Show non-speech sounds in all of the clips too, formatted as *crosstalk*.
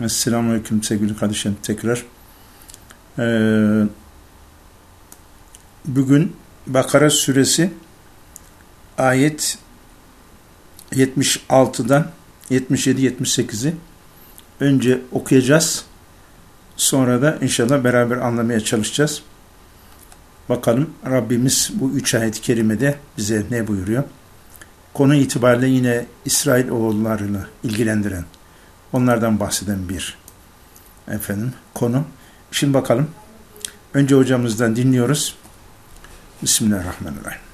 Esselamu Aleyküm sevgili kardeşlerim tekrar. Ee, bugün Bakara suresi ayet 76'dan 77-78'i önce okuyacağız. Sonra da inşallah beraber anlamaya çalışacağız. Bakalım Rabbimiz bu üç ayet-i kerimede bize ne buyuruyor? Konu itibariyle yine İsrail oğullarını ilgilendiren Onlardan bahseden bir efendim konu. Şimdi bakalım. Önce hocamızdan dinliyoruz. Bismillahirrahmanirrahim.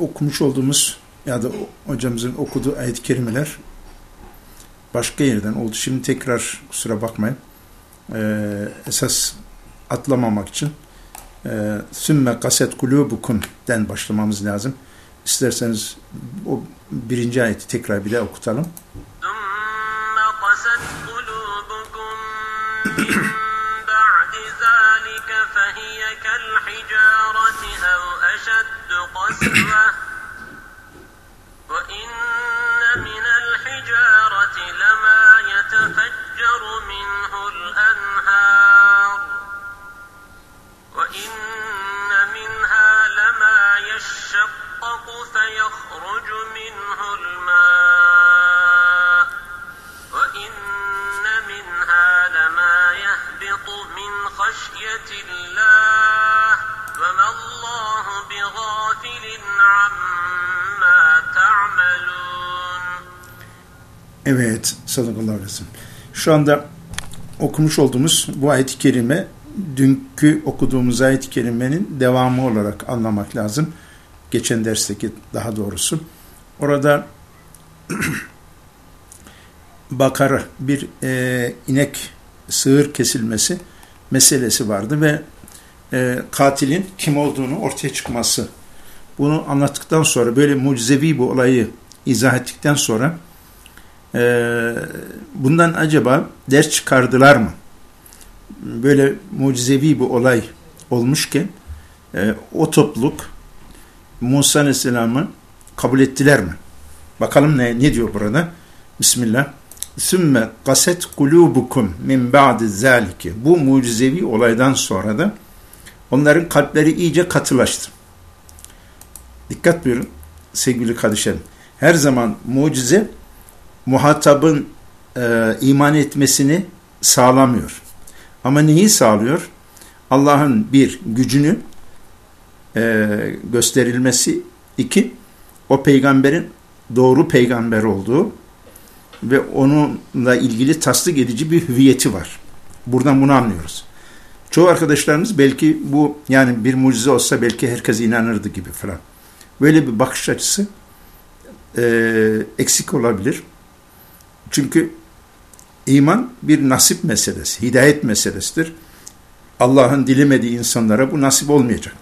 Okumuş olduğumuz ya da hocamızın okuduğu ayet-i kerimeler başka yerden oldu. Şimdi tekrar kusura bakmayın. Ee, esas atlamamak için e, sümme kaset kulubukum den başlamamız lazım. İsterseniz o birinci ayeti tekrar bir daha okutalım. Evet, sallallahu aleyhi. Şu anda okumuş olduğumuz bu ayet-i kerime, dünkü okuduğumuz ayet-i kerimenin devamı olarak anlamak lazım. Geçen dersteki daha doğrusu. Orada *clears throat* bakara bir e, inek sığır kesilmesi meselesi vardı ve e, katilin kim olduğunu ortaya çıkması. Bunu anlattıktan sonra böyle mucizevi bu olayı izah ettikten sonra e, bundan acaba ders çıkardılar mı? Böyle mucizevi bir olay olmuşken e, o topluluk Musa Aleyhisselam'ı kabul ettiler mi? Bakalım ne, ne diyor burada? Bismillah. Sümme kaset kulubukum min ba'di zalike. Bu mucizevi olaydan sonra da onların kalpleri iyice katılaştı. Dikkat buyurun sevgili kardeşlerim. Her zaman mucize muhatabın e, iman etmesini sağlamıyor. Ama neyi sağlıyor? Allah'ın bir gücünü e, gösterilmesi, iki o peygamberin doğru peygamber olduğu ve onunla ilgili tasdik edici bir hüviyeti var. Buradan bunu anlıyoruz. Çoğu arkadaşlarımız belki bu yani bir mucize olsa belki herkes inanırdı gibi falan. Böyle bir bakış açısı e, eksik olabilir. Çünkü iman bir nasip meselesi, hidayet meselesidir. Allah'ın dilemediği insanlara bu nasip olmayacak.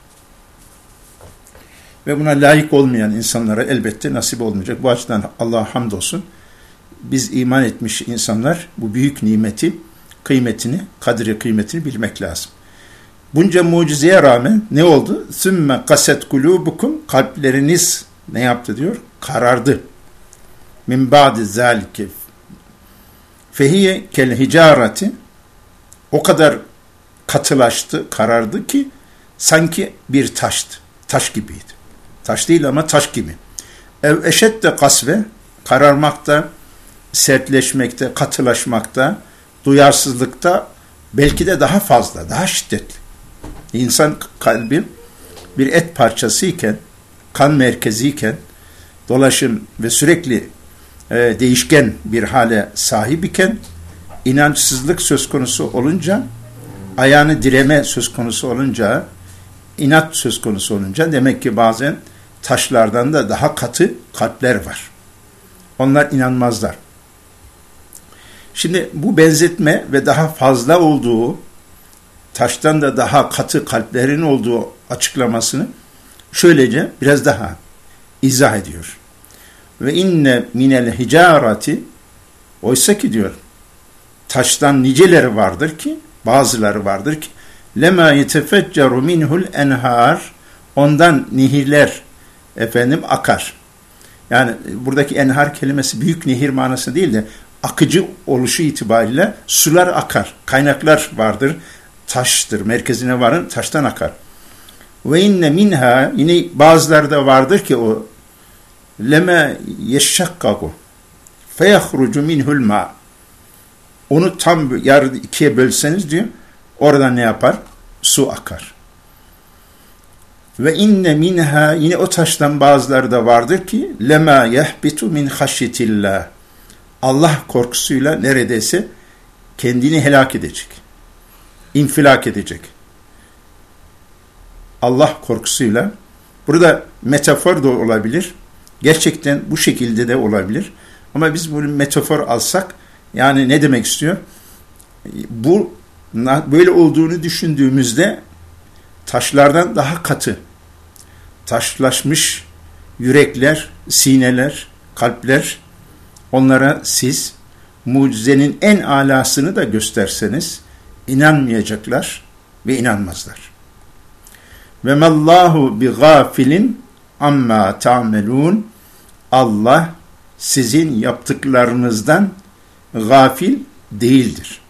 Ve buna layık olmayan insanlara elbette nasip olmayacak. Bu açıdan Allah'a hamdolsun. Biz iman etmiş insanlar bu büyük nimeti, kıymetini, kadri kıymetini bilmek lazım. Bunca mucizeye rağmen ne oldu? Sümme kaset kulubukum kalpleriniz ne yaptı diyor? Karardı. Min ba'di zalike Fehiye kel hicareti o kadar katılaştı, karardı ki sanki bir taştı. Taş gibiydi. Taş değil ama taş gibi. Ev eşette kasve kararmakta, sertleşmekte, katılaşmakta, duyarsızlıkta belki de daha fazla, daha şiddetli. İnsan kalbi bir et parçası iken kan merkeziyken dolaşım ve sürekli e, değişken bir hale sahip iken inançsızlık söz konusu olunca ayağını direme söz konusu olunca inat söz konusu olunca demek ki bazen taşlardan da daha katı kalpler var. Onlar inanmazlar. Şimdi bu benzetme ve daha fazla olduğu, taştan da daha katı kalplerin olduğu açıklamasını şöylece biraz daha izah ediyor. Ve inne minel hicarati oysa ki diyor taştan niceleri vardır ki bazıları vardır ki lema yetefeccaru minhul enhar ondan nehirler efendim akar. Yani buradaki enhar kelimesi büyük nehir manası değil de akıcı oluşu itibariyle sular akar. Kaynaklar vardır. Taştır. Merkezine varın taştan akar. Ve inne minha yine bazıları da vardır ki o leme yeşşakkagu feyahrucu minhul ma onu tam yarı ikiye bölseniz diyor oradan ne yapar? Su akar. Ve inne minha yine o taştan bazıları da vardır ki lema yehbitu min haşyetillah. Allah korkusuyla neredeyse kendini helak edecek. infilak edecek. Allah korkusuyla burada metafor da olabilir. Gerçekten bu şekilde de olabilir. Ama biz bunu metafor alsak yani ne demek istiyor? Bu böyle olduğunu düşündüğümüzde taşlardan daha katı, taşlaşmış yürekler, sineler, kalpler onlara siz mucizenin en alasını da gösterseniz inanmayacaklar ve inanmazlar. Ve mallahu bi gafilin amma ta'melun Allah sizin yaptıklarınızdan gafil değildir.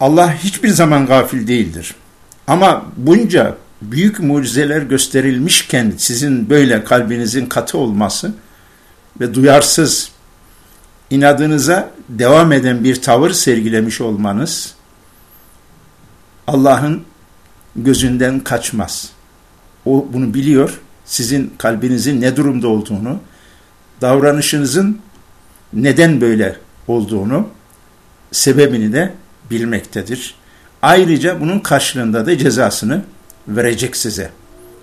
Allah hiçbir zaman gafil değildir. Ama bunca büyük mucizeler gösterilmişken sizin böyle kalbinizin katı olması ve duyarsız inadınıza devam eden bir tavır sergilemiş olmanız Allah'ın gözünden kaçmaz. O bunu biliyor. Sizin kalbinizin ne durumda olduğunu, davranışınızın neden böyle olduğunu, sebebini de bilmektedir. Ayrıca bunun karşılığında da cezasını verecek size.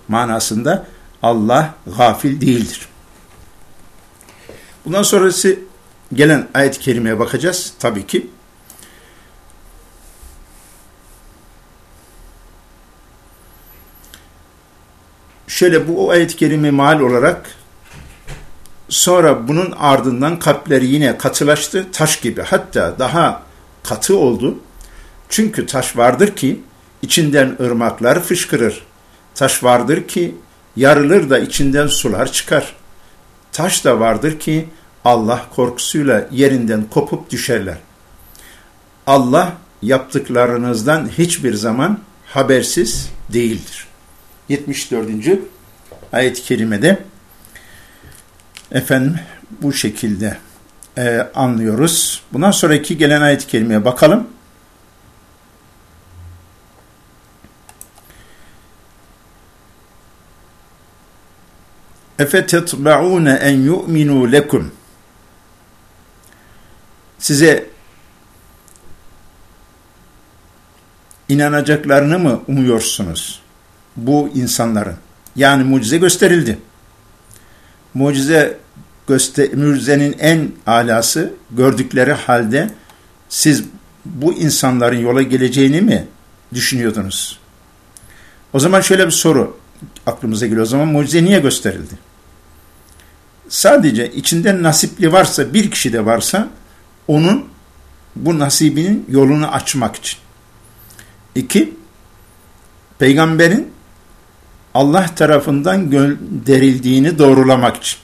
Manasında Allah gafil değildir. Bundan sonrası gelen ayet-i kerimeye bakacağız tabii ki. Şöyle bu ayet-i kerime mal olarak sonra bunun ardından kalpleri yine katılaştı taş gibi hatta daha katı oldu. Çünkü taş vardır ki içinden ırmaklar fışkırır. Taş vardır ki yarılır da içinden sular çıkar. Taş da vardır ki Allah korkusuyla yerinden kopup düşerler. Allah yaptıklarınızdan hiçbir zaman habersiz değildir. 74. ayet-i kerimede efendim bu şekilde e, anlıyoruz. Bundan sonraki gelen ayet-i kerimeye bakalım. اَفَتَطْبَعُونَ en يُؤْمِنُوا lekum. Size inanacaklarını mı umuyorsunuz? Bu insanların. Yani mucize gösterildi. Mucize göster mucizenin en alası gördükleri halde siz bu insanların yola geleceğini mi düşünüyordunuz? O zaman şöyle bir soru aklımıza geliyor. O zaman mucize niye gösterildi? Sadece içinde nasipli varsa, bir kişi de varsa onun bu nasibinin yolunu açmak için. İki, peygamberin Allah tarafından gönderildiğini doğrulamak için.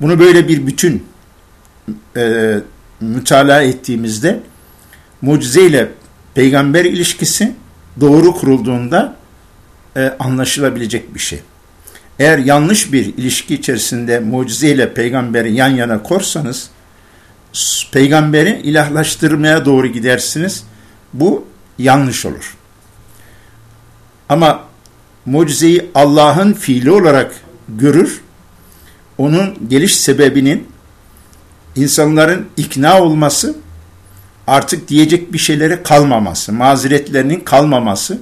Bunu böyle bir bütün e, mütalaa ettiğimizde mucize ile peygamber ilişkisi doğru kurulduğunda e, anlaşılabilecek bir şey. Eğer yanlış bir ilişki içerisinde mucize ile peygamberi yan yana korsanız, peygamberi ilahlaştırmaya doğru gidersiniz. Bu yanlış olur. Ama mucizeyi Allah'ın fiili olarak görür. Onun geliş sebebinin insanların ikna olması, artık diyecek bir şeyleri kalmaması, mazeretlerinin kalmaması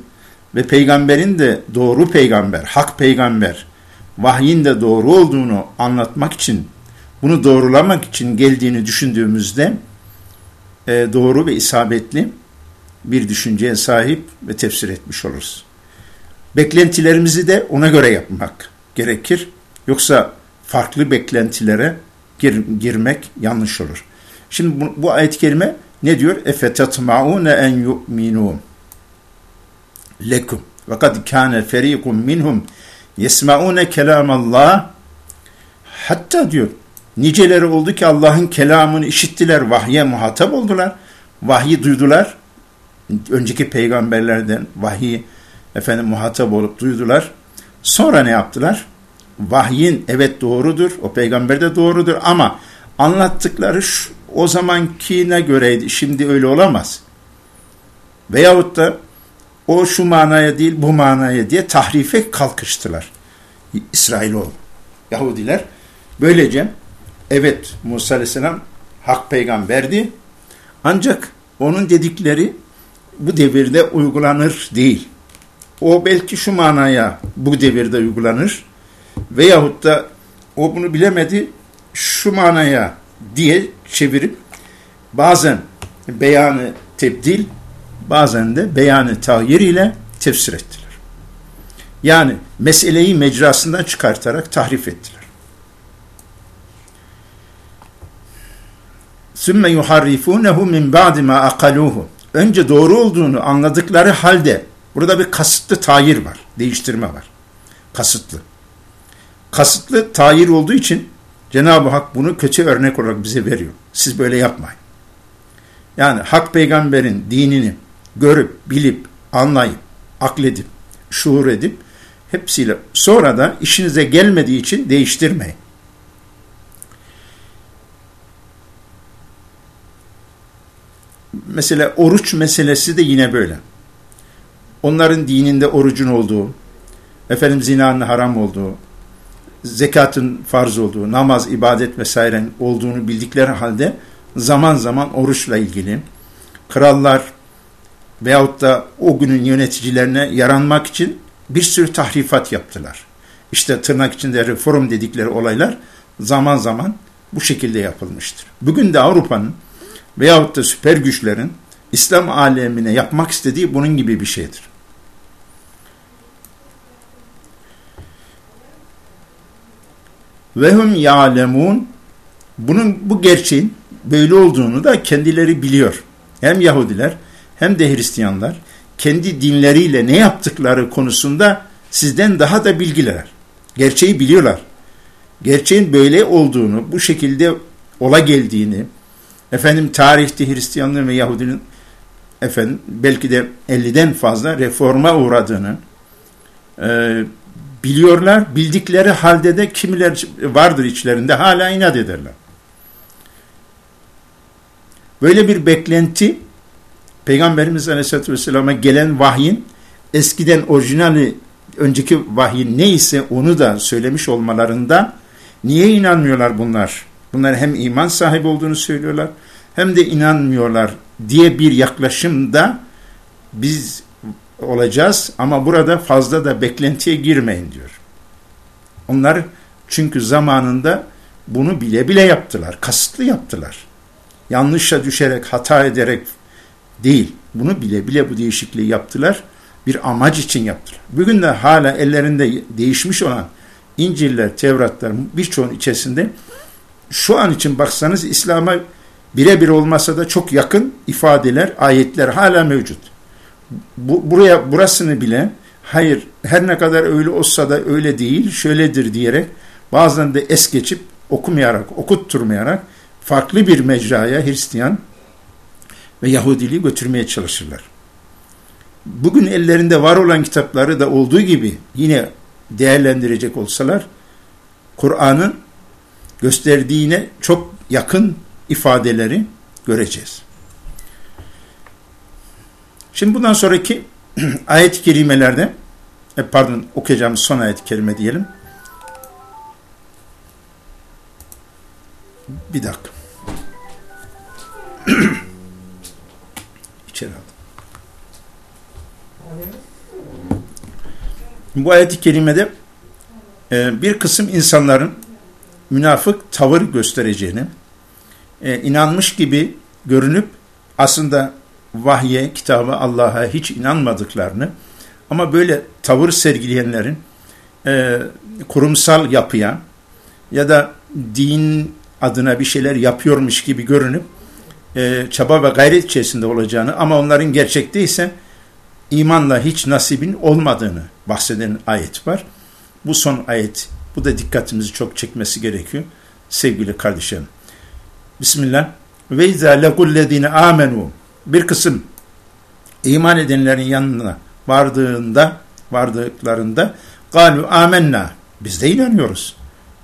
ve peygamberin de doğru peygamber, hak peygamber, vahyin de doğru olduğunu anlatmak için, bunu doğrulamak için geldiğini düşündüğümüzde e, doğru ve isabetli bir düşünceye sahip ve tefsir etmiş oluruz. Beklentilerimizi de ona göre yapmak gerekir. Yoksa farklı beklentilere gir, girmek yanlış olur. Şimdi bu, bu ayet-i kerime ne diyor? اَفَتَطْمَعُونَ en يُؤْمِنُوا lekum ve kad kana feriqun minhum yesmaun kelam Allah hatta diyor niceleri oldu ki Allah'ın kelamını işittiler vahye muhatap oldular. Vahyi duydular. Önceki peygamberlerden vahyi efendim muhatap olup duydular. Sonra ne yaptılar? Vahyin evet doğrudur o peygamber de doğrudur ama anlattıkları şu, o zamankine göreydi? Şimdi öyle olamaz. Veyahut da o şu manaya değil bu manaya diye tahrife kalkıştılar. İsrailoğlu, Yahudiler. Böylece evet Musa Aleyhisselam hak peygamberdi ancak onun dedikleri bu devirde uygulanır değil. O belki şu manaya bu devirde uygulanır veyahut da o bunu bilemedi şu manaya diye çevirip bazen beyanı tebdil bazen de beyanı tahyir ile tefsir ettiler. Yani meseleyi mecrasından çıkartarak tahrif ettiler. Sümme yuharrifunehu min ba'di ma akaluhu. Önce doğru olduğunu anladıkları halde burada bir kasıtlı tayir var, değiştirme var. Kasıtlı. Kasıtlı tayir olduğu için Cenab-ı Hak bunu kötü örnek olarak bize veriyor. Siz böyle yapmayın. Yani hak peygamberin dinini görüp, bilip, anlayıp, akledip, şuur edip hepsiyle sonra da işinize gelmediği için değiştirmeyin. Mesela oruç meselesi de yine böyle. Onların dininde orucun olduğu, efendim zinanın haram olduğu, zekatın farz olduğu, namaz, ibadet vesaire olduğunu bildikleri halde zaman zaman oruçla ilgili krallar, veyahut da o günün yöneticilerine yaranmak için bir sürü tahrifat yaptılar. İşte tırnak içinde reform dedikleri olaylar zaman zaman bu şekilde yapılmıştır. Bugün de Avrupa'nın veyahut da süper güçlerin İslam alemine yapmak istediği bunun gibi bir şeydir. Ve hum ya'lemun bunun bu gerçeğin böyle olduğunu da kendileri biliyor. Hem Yahudiler hem de Hristiyanlar kendi dinleriyle ne yaptıkları konusunda sizden daha da bilgiler. Gerçeği biliyorlar. Gerçeğin böyle olduğunu, bu şekilde ola geldiğini, efendim tarihte Hristiyanlığın ve Yahudinin efendim belki de 50'den fazla reforma uğradığını e, biliyorlar. Bildikleri halde de kimiler vardır içlerinde hala inat ederler. Böyle bir beklenti Peygamberimiz Aleyhisselatü Vesselam'a gelen vahyin eskiden orijinali önceki vahyin neyse onu da söylemiş olmalarında niye inanmıyorlar bunlar? Bunlar hem iman sahibi olduğunu söylüyorlar hem de inanmıyorlar diye bir yaklaşımda biz olacağız ama burada fazla da beklentiye girmeyin diyor. Onlar çünkü zamanında bunu bile bile yaptılar, kasıtlı yaptılar. Yanlışa düşerek, hata ederek değil. Bunu bile bile bu değişikliği yaptılar. Bir amaç için yaptılar. Bugün de hala ellerinde değişmiş olan İncil'ler, Tevratlar birçoğun içerisinde şu an için baksanız İslam'a birebir olmasa da çok yakın ifadeler, ayetler hala mevcut. Bu, buraya burasını bile hayır her ne kadar öyle olsa da öyle değil, şöyledir diyerek bazen de es geçip okumayarak, okutturmayarak farklı bir mecraya Hristiyan ve Yahudiliği götürmeye çalışırlar. Bugün ellerinde var olan kitapları da olduğu gibi yine değerlendirecek olsalar Kur'an'ın gösterdiğine çok yakın ifadeleri göreceğiz. Şimdi bundan sonraki *clears throat* ayet-i kerimelerde e, pardon okuyacağımız son ayet-i kerime diyelim. Bir dakika. Bu ayet-i kerimede e, bir kısım insanların münafık tavır göstereceğini, e, inanmış gibi görünüp aslında vahye, kitaba, Allah'a hiç inanmadıklarını ama böyle tavır sergileyenlerin e, kurumsal yapıya ya da din adına bir şeyler yapıyormuş gibi görünüp e, çaba ve gayret içerisinde olacağını ama onların gerçekte ise imanla hiç nasibin olmadığını bahseden ayet var. Bu son ayet, bu da dikkatimizi çok çekmesi gerekiyor sevgili kardeşlerim. Bismillah. Ve izâ legullezîne âmenû bir kısım iman edenlerin yanına vardığında vardıklarında galu amenna biz de inanıyoruz.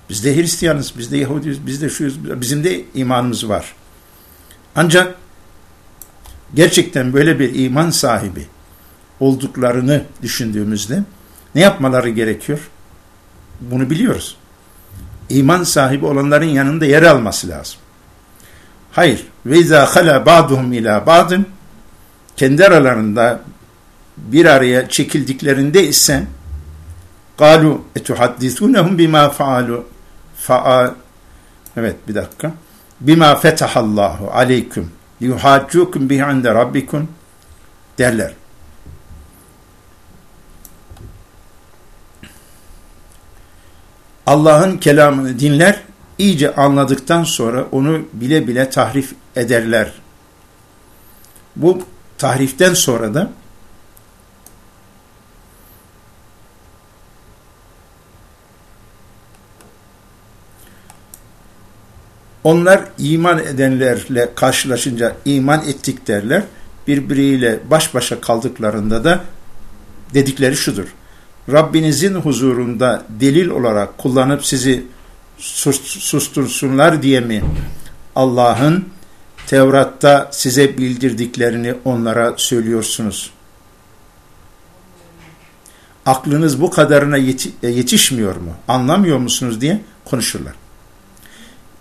Biz de Hristiyanız, biz de Yahudiyiz, biz de şuyuz, bizim de imanımız var. Ancak gerçekten böyle bir iman sahibi olduklarını düşündüğümüzde ne yapmaları gerekiyor? Bunu biliyoruz. İman sahibi olanların yanında yer alması lazım. Hayır. Ve izâ halâ ba'duhum ilâ ba'dın kendi aralarında bir araya çekildiklerinde ise galu etuhaddisunhum bima faalu faal Evet bir dakika. Bima fetahallahu aleykum liyuhaccukum bihi inde rabbikum derler. Allah'ın kelamını dinler, iyice anladıktan sonra onu bile bile tahrif ederler. Bu tahriften sonra da onlar iman edenlerle karşılaşınca iman ettik derler. Birbiriyle baş başa kaldıklarında da dedikleri şudur. Rabbinizin huzurunda delil olarak kullanıp sizi sustursunlar diye mi Allah'ın Tevrat'ta size bildirdiklerini onlara söylüyorsunuz. Aklınız bu kadarına e, yetişmiyor mu? Anlamıyor musunuz diye konuşurlar.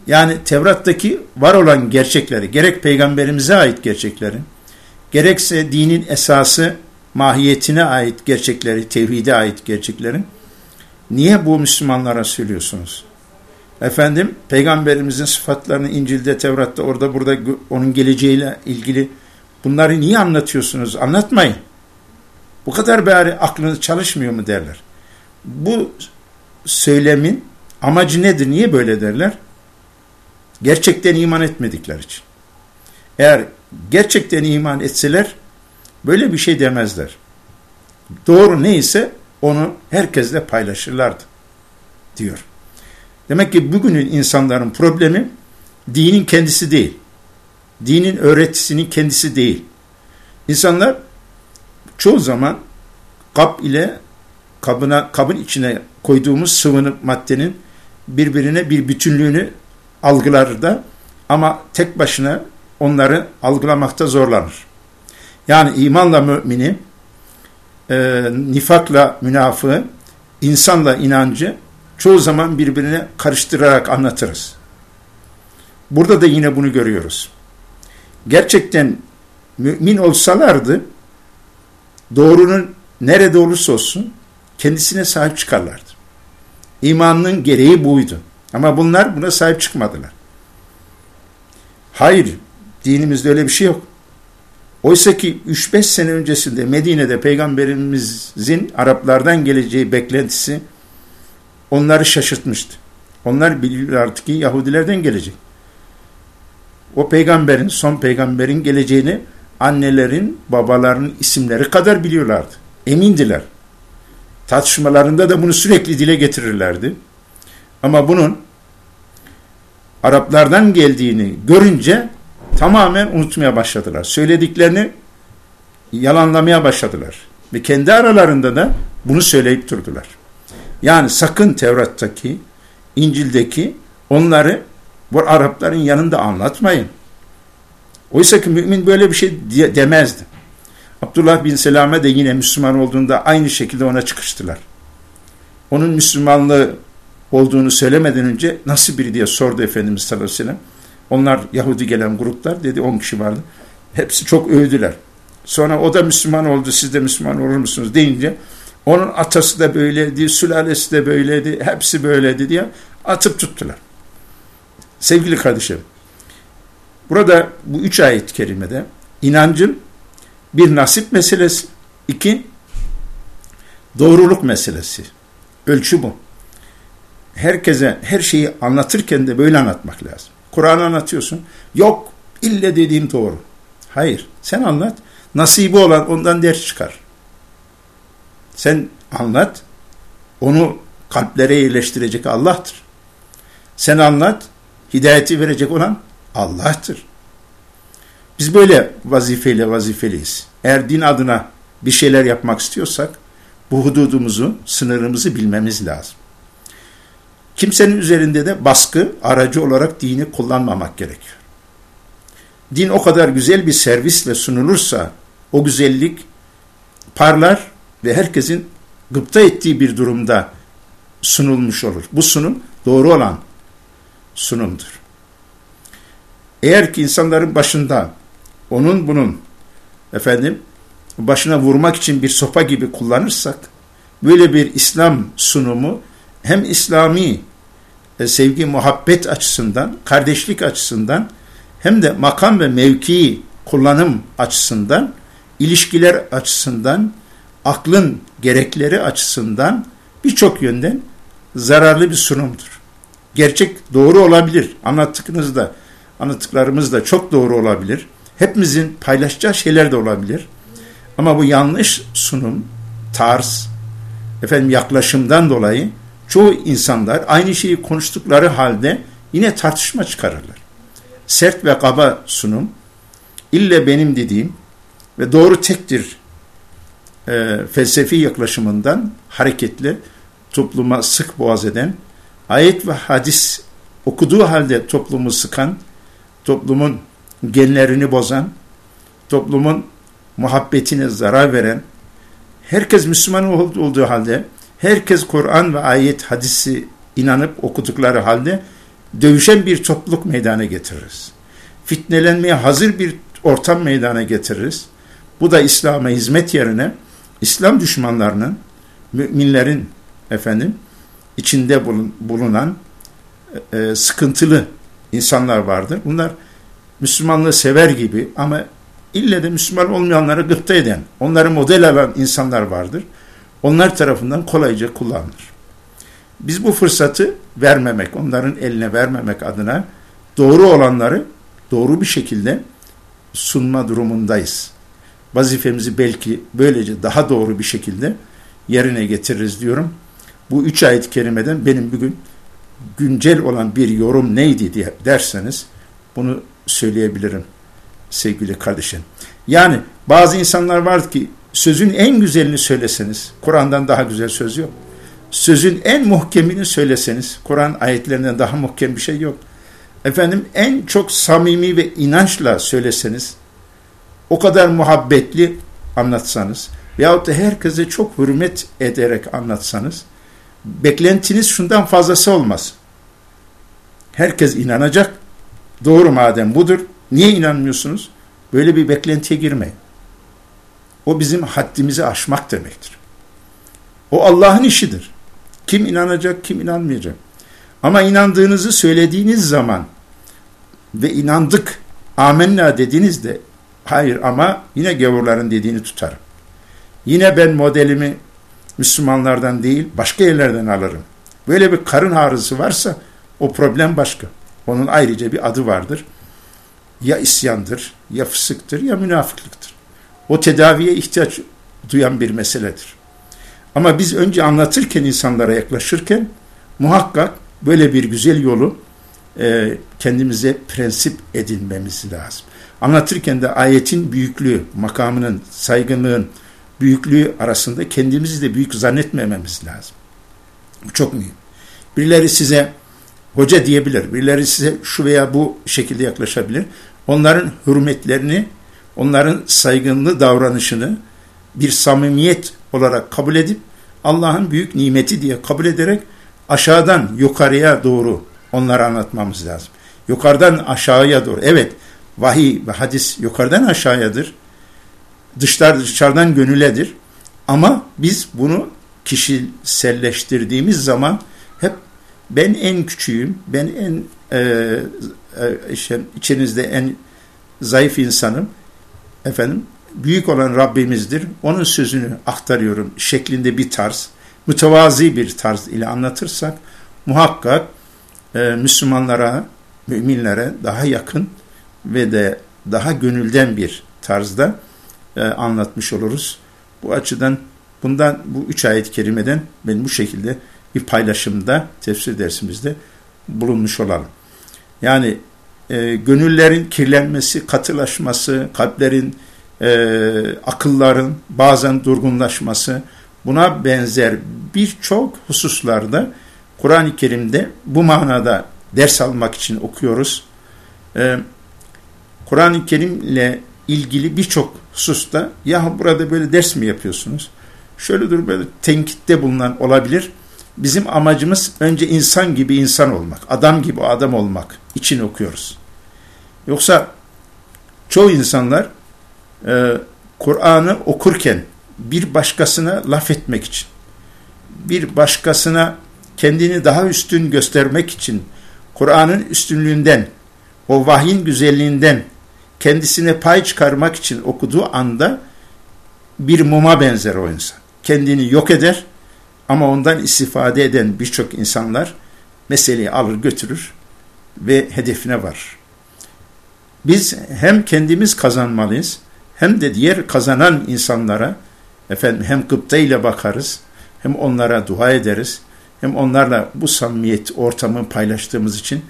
Yani Tevrat'taki var olan gerçekleri, gerek peygamberimize ait gerçekleri, gerekse dinin esası mahiyetine ait gerçekleri, tevhide ait gerçeklerin niye bu Müslümanlara söylüyorsunuz? Efendim peygamberimizin sıfatlarını İncil'de, Tevrat'ta, orada burada onun geleceğiyle ilgili bunları niye anlatıyorsunuz? Anlatmayın. Bu kadar bari aklınız çalışmıyor mu derler. Bu söylemin amacı nedir? Niye böyle derler? Gerçekten iman etmedikler için. Eğer gerçekten iman etseler böyle bir şey demezler. Doğru neyse onu herkesle paylaşırlardı diyor. Demek ki bugünün insanların problemi dinin kendisi değil. Dinin öğretisinin kendisi değil. İnsanlar çoğu zaman kap ile kabına kabın içine koyduğumuz sıvının maddenin birbirine bir bütünlüğünü algılar da ama tek başına onları algılamakta zorlanır. Yani imanla mümini, e, nifakla münafığı, insanla inancı çoğu zaman birbirine karıştırarak anlatırız. Burada da yine bunu görüyoruz. Gerçekten mümin olsalardı doğrunun nerede olursa olsun kendisine sahip çıkarlardı. İmanının gereği buydu. Ama bunlar buna sahip çıkmadılar. Hayır, dinimizde öyle bir şey yok. Oysa ki 3-5 sene öncesinde Medine'de peygamberimizin Araplardan geleceği beklentisi onları şaşırtmıştı. Onlar biliyorlardı ki Yahudilerden gelecek. O peygamberin, son peygamberin geleceğini annelerin, babaların isimleri kadar biliyorlardı. Emindiler. Tartışmalarında da bunu sürekli dile getirirlerdi. Ama bunun Araplardan geldiğini görünce tamamen unutmaya başladılar. Söylediklerini yalanlamaya başladılar. Ve kendi aralarında da bunu söyleyip durdular. Yani sakın Tevrat'taki, İncil'deki onları bu Arapların yanında anlatmayın. Oysa ki mümin böyle bir şey demezdi. Abdullah bin Selame de yine Müslüman olduğunda aynı şekilde ona çıkıştılar. Onun Müslümanlığı olduğunu söylemeden önce nasıl biri diye sordu Efendimiz sallallahu aleyhi ve sellem. Onlar Yahudi gelen gruplar dedi 10 kişi vardı. Hepsi çok övdüler. Sonra o da Müslüman oldu siz de Müslüman olur musunuz deyince onun atası da böyleydi, sülalesi de böyleydi, hepsi böyleydi diye atıp tuttular. Sevgili kardeşim, burada bu üç ayet kerimede inancın bir nasip meselesi, iki doğruluk meselesi. Ölçü bu. Herkese her şeyi anlatırken de böyle anlatmak lazım. Kur'an anlatıyorsun. Yok ille dediğim doğru. Hayır. Sen anlat. Nasibi olan ondan ders çıkar. Sen anlat. Onu kalplere yerleştirecek Allah'tır. Sen anlat. Hidayeti verecek olan Allah'tır. Biz böyle vazifeyle vazifeliyiz. Eğer din adına bir şeyler yapmak istiyorsak bu hududumuzu, sınırımızı bilmemiz lazım. Kimsenin üzerinde de baskı aracı olarak dini kullanmamak gerekiyor. Din o kadar güzel bir servisle sunulursa o güzellik parlar ve herkesin gıpta ettiği bir durumda sunulmuş olur. Bu sunum doğru olan sunumdur. Eğer ki insanların başında onun bunun efendim başına vurmak için bir sopa gibi kullanırsak böyle bir İslam sunumu hem İslami e, sevgi muhabbet açısından, kardeşlik açısından hem de makam ve mevki kullanım açısından, ilişkiler açısından, aklın gerekleri açısından birçok yönden zararlı bir sunumdur. Gerçek doğru olabilir. Anlattıklarınız da, anlattıklarımız da çok doğru olabilir. Hepimizin paylaşacağı şeyler de olabilir. Ama bu yanlış sunum, tarz, efendim yaklaşımdan dolayı çoğu insanlar aynı şeyi konuştukları halde yine tartışma çıkarırlar. Sert ve kaba sunum, ille benim dediğim ve doğru tektir e, felsefi yaklaşımından hareketli topluma sık boğaz eden, ayet ve hadis okuduğu halde toplumu sıkan, toplumun genlerini bozan, toplumun muhabbetine zarar veren, herkes Müslüman olduğu halde, herkes Kur'an ve ayet hadisi inanıp okudukları halde dövüşen bir topluluk meydana getiririz. Fitnelenmeye hazır bir ortam meydana getiririz. Bu da İslam'a hizmet yerine İslam düşmanlarının, müminlerin efendim içinde bulunan e, sıkıntılı insanlar vardır. Bunlar Müslümanlığı sever gibi ama ille de Müslüman olmayanlara gıpta eden, onları model alan insanlar vardır. Onlar tarafından kolayca kullanılır. Biz bu fırsatı vermemek, onların eline vermemek adına doğru olanları doğru bir şekilde sunma durumundayız. Vazifemizi belki böylece daha doğru bir şekilde yerine getiririz diyorum. Bu üç ayet kerimeden benim bugün güncel olan bir yorum neydi diye derseniz bunu söyleyebilirim sevgili kardeşim. Yani bazı insanlar var ki sözün en güzelini söyleseniz, Kur'an'dan daha güzel söz yok. Sözün en muhkemini söyleseniz, Kur'an ayetlerinden daha muhkem bir şey yok. Efendim en çok samimi ve inançla söyleseniz, o kadar muhabbetli anlatsanız veyahut da herkese çok hürmet ederek anlatsanız, beklentiniz şundan fazlası olmaz. Herkes inanacak, Doğru madem budur. Niye inanmıyorsunuz? Böyle bir beklentiye girmeyin. O bizim haddimizi aşmak demektir. O Allah'ın işidir. Kim inanacak, kim inanmayacak. Ama inandığınızı söylediğiniz zaman ve inandık, amenna dediğinizde hayır ama yine gavurların dediğini tutarım. Yine ben modelimi Müslümanlardan değil başka yerlerden alırım. Böyle bir karın ağrısı varsa o problem başka. Onun ayrıca bir adı vardır. Ya isyandır, ya fısıktır, ya münafıklıktır. O tedaviye ihtiyaç duyan bir meseledir. Ama biz önce anlatırken insanlara yaklaşırken muhakkak böyle bir güzel yolu e, kendimize prensip edinmemiz lazım. Anlatırken de ayetin büyüklüğü, makamının, saygınlığın büyüklüğü arasında kendimizi de büyük zannetmememiz lazım. Bu çok mühim. Birileri size hoca diyebilir. Birileri size şu veya bu şekilde yaklaşabilir. Onların hürmetlerini, onların saygınlı davranışını bir samimiyet olarak kabul edip Allah'ın büyük nimeti diye kabul ederek aşağıdan yukarıya doğru onları anlatmamız lazım. Yukarıdan aşağıya doğru. Evet vahiy ve hadis yukarıdan aşağıyadır. Dışlar dışarıdan gönüledir. Ama biz bunu kişiselleştirdiğimiz zaman hep ben en küçüğüm, ben en e, e, içinizde en zayıf insanım. Efendim büyük olan Rabbimizdir. Onun sözünü aktarıyorum şeklinde bir tarz, mütevazi bir tarz ile anlatırsak muhakkak e, Müslümanlara, müminlere daha yakın ve de daha gönülden bir tarzda e, anlatmış oluruz. Bu açıdan bundan bu üç ayet-i kerimeden ben bu şekilde bir paylaşımda tefsir dersimizde bulunmuş olalım. Yani e, gönüllerin kirlenmesi, katılaşması, kalplerin, e, akılların bazen durgunlaşması buna benzer birçok hususlarda Kur'an-ı Kerim'de bu manada ders almak için okuyoruz. E, Kur'an-ı Kerim ile ilgili birçok hususta ya burada böyle ders mi yapıyorsunuz? Şöyle dur böyle tenkitte bulunan olabilir. Bizim amacımız önce insan gibi insan olmak, adam gibi adam olmak için okuyoruz. Yoksa çoğu insanlar e, Kur'an'ı okurken bir başkasına laf etmek için, bir başkasına kendini daha üstün göstermek için, Kur'an'ın üstünlüğünden, o vahyin güzelliğinden kendisine pay çıkarmak için okuduğu anda bir muma benzer o insan. Kendini yok eder ama ondan istifade eden birçok insanlar meseleyi alır götürür ve hedefine var. Biz hem kendimiz kazanmalıyız hem de diğer kazanan insanlara efendim hem gıpta ile bakarız hem onlara dua ederiz hem onlarla bu samimiyet ortamı paylaştığımız için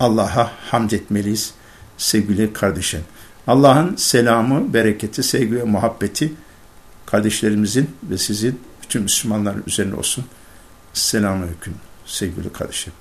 Allah'a hamd etmeliyiz sevgili kardeşim. Allah'ın selamı, bereketi, sevgi ve muhabbeti kardeşlerimizin ve sizin bütün Müslümanların üzerine olsun. Selamünaleyküm sevgili kardeşim.